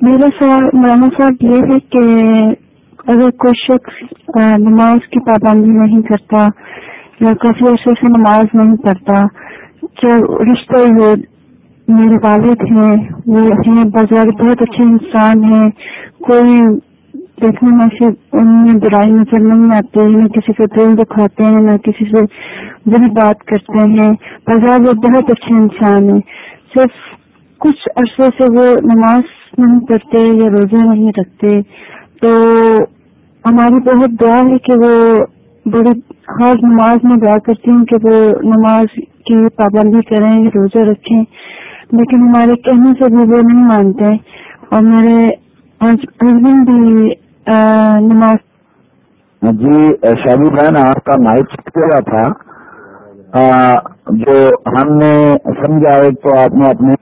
میرا سوال مولانا صاحب یہ ہے کہ اگر کوئی شخص نماز کی پابندی نہیں کرتا یا کافی عرصے سے نماز نہیں پڑھتا، جو رشتے ہو میرے والد ہیں، وہ ہیں بازار بہت اچھے انسان ہیں، کوئی دیکھنے میں سے ان میں برائی نظر نہیں آتی، نہ کسی سے دل دکھاتے ہیں، نہ کسی سے بری بات کرتے ہیں۔ بازار وہ بہت اچھے انسان ہیں۔ صرف کچھ عرصے سے وہ نماز نہیں پڑھتے یا روزے نہیں رکھتے، تو ہماری بہت دعا ہے کہ وہ بڑی ہر نماز میں دعا کرتی ہوں کہ وہ نماز کی پابندی کریں یا روزہ رکھیں۔ لیکن ہمارے کہنے سے بھی وہ نہیں مانتے۔ اور میرے ہسبینڈ بھی نماز ہاں جی شادی بہن، آپ کا مائک ہوا تھا۔ جو ہم نے سمجھا تو آپ نے اپنے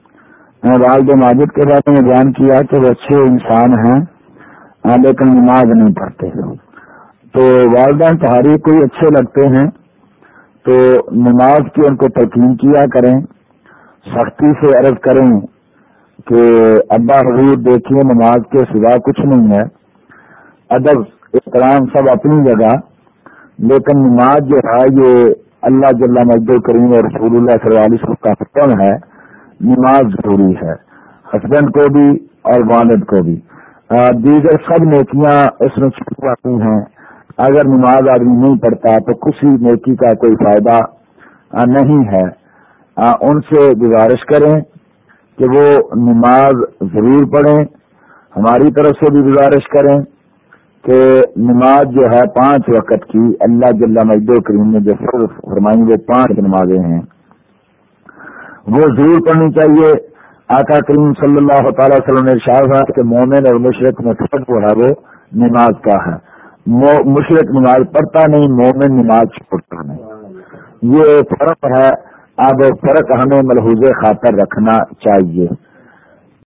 والد ماجد کے بارے میں بیان کیا کہ وہ اچھے انسان ہیں لیکن نماز نہیں پڑھتے۔ تو والدین تہاری کوئی اچھے لگتے ہیں۔ تو نماز کی ان کو تلقین کیا کریں، سختی سے عرض کریں کہ ابا حضور دیکھیے نماز کے سوا کچھ نہیں ہے۔ ادب، احترام سب اپنی جگہ، لیکن نماز جو ہے، یہ اللہ جل مجد کریم اور رسول اللہ صلی اللہ علیہ وسلم کا حکم ہے۔ نماز ضروری ہے ہسبینڈ کو بھی اور والد کو بھی۔ دیگر سب نیکیاں اس میں چھوٹ جاتی ہیں۔ اگر نماز آدمی نہیں پڑھتا تو کسی نیکی کا کوئی فائدہ نہیں ہے۔ ان سے گزارش کریں کہ وہ نماز ضرور پڑھیں۔ ہماری طرف سے بھی گزارش کریں کہ نماز جو ہے پانچ وقت کی، اللہ جل مجد کریم نے جو فرمائی وہ پانچ نمازیں ہیں۔ وہ ضرور پڑھنی چاہیے۔ آقا کریم صلی اللہ تعالی وسلم نے شاہ کہ مومن اور مشرق میں فرق جو ہے وہ نماز کا ہے۔ مشرق نماز پڑھتا نہیں، مومن نماز چھوڑتا نہیں۔ یہ فرق ہے۔ اب فرق ہمیں ملحوظ خاطر رکھنا چاہیے۔